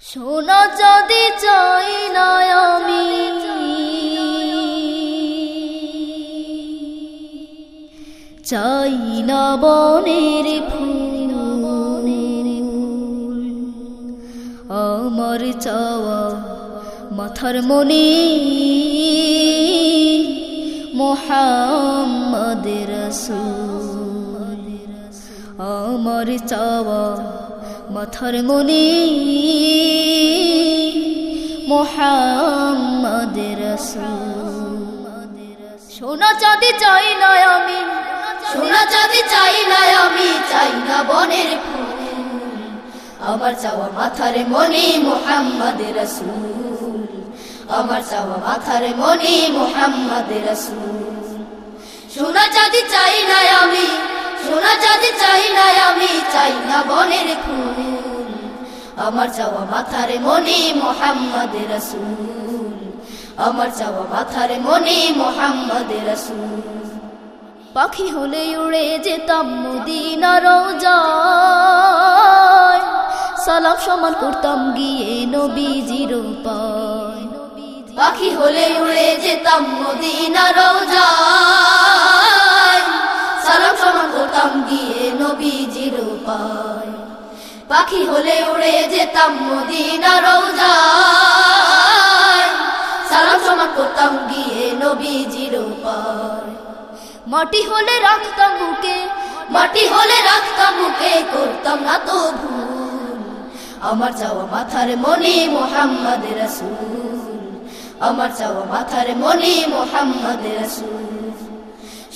সোনা চাঁদি চাই না চাই না বনের ফুল। আমার চাওয়া মাথার মনে। মোহাম্মদ রসুল। আমার চাওয়া মাথার মনে, মোহাম্মদ সোনা চাঁদি চাই না আমি সোনা চাঁদি চাই না আমি, চাই না বনের আমার চাওয়া মাথার মনি, মোহাম্মদ রসুল। আমার চাওয়া মাথার মনি, মোহাম্মদ রসুল। সোনা চাঁদি চাই না আমি বনের ফুল। আমার চাওয়া মাথার মনি মোহাম্মদ রসুল। আমার চাওয়া মাথার মনি মোহাম্মদ রসুল। পাখি হলে উড়ে যেতাম মদিনার যায় সালাম সমান করতাম গিয়ে নবীজির পায় পাখি হলে উড়ে যেতাম মদিনার যায় গিয়ে নবীজির পায় পাখি হলে উড়ে যেতাম মদিনার যায় সালাম সমান করতাম গিয়ে নবীজির পায় মাটি হলে রাখতাম বুকে মাটি হলে রাখতাম মুখে করতাম না তো ভুল। আমার চাওয়া মাথার মনি মোহাম্মদ রসুল। আমার চাওয়া মাথার মনি মোহাম্মদ রসুল।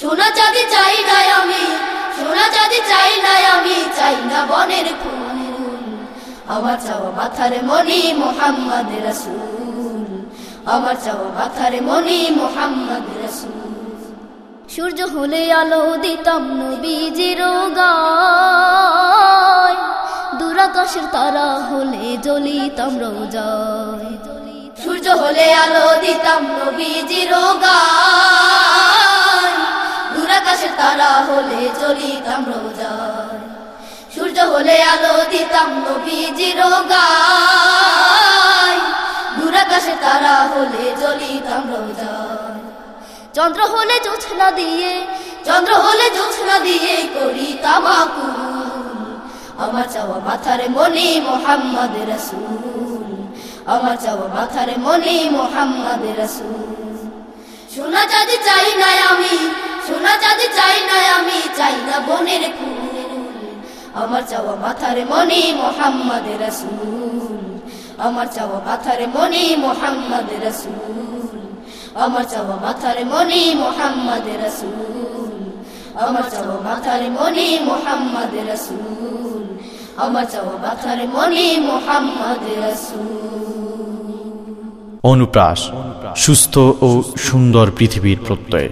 সোনা চাঁদি চাই না আমি চাঁদি চাই না আমি চাই না বনের আমার চাওয়া মাথার মনি মোহাম্মদ রসুল। আমার চাওয়া মাথার মনি মোহাম্মদ রসুল। সূর্য হলে আলো দিতাম নবীজির দুরাকাশের তারা হলে জ্বলিতাম রোজায়। সূর্য হলে আলো দিতাম নবীজির গায়। দূরাকাশে তারা হলে জ্বলিতাম রোজায়। সূর্য হলে আলো দিতাম নবীজির গায়। দূরাকাশে তারা হলে জ্বলিতাম রোজায়। চন্দ্র হলে জোছনা দিয়ে, চন্দ্র হলে জোছনা দিয়ে করি তামাকুল আমার চাওয়া মাথার মনি মোহাম্মদ রসুল। আমার চাওয়া মাথার মনি মোহাম্মদ রসুল। সোনা চাঁদি চাই না সোনা চাঁদি চাই না, আমি চাই না বনের ফুল। আমার চাওয়া মাথার মনি মোহাম্মদ রসুল। আমার চাওয়া মাথার মনি মোহাম্মদ রসুল। আমার চাওয়া মাথার মনি মোহাম্মদ রসুল। আমার চাওয়া মাথার মনি মোহাম্মদ রসুল। আমার চাওয়া মাথার মনি মোহাম্মদ রসুল। অনুপ্রাস, সুস্থ ও সুন্দর পৃথিবীর প্রত্যয়।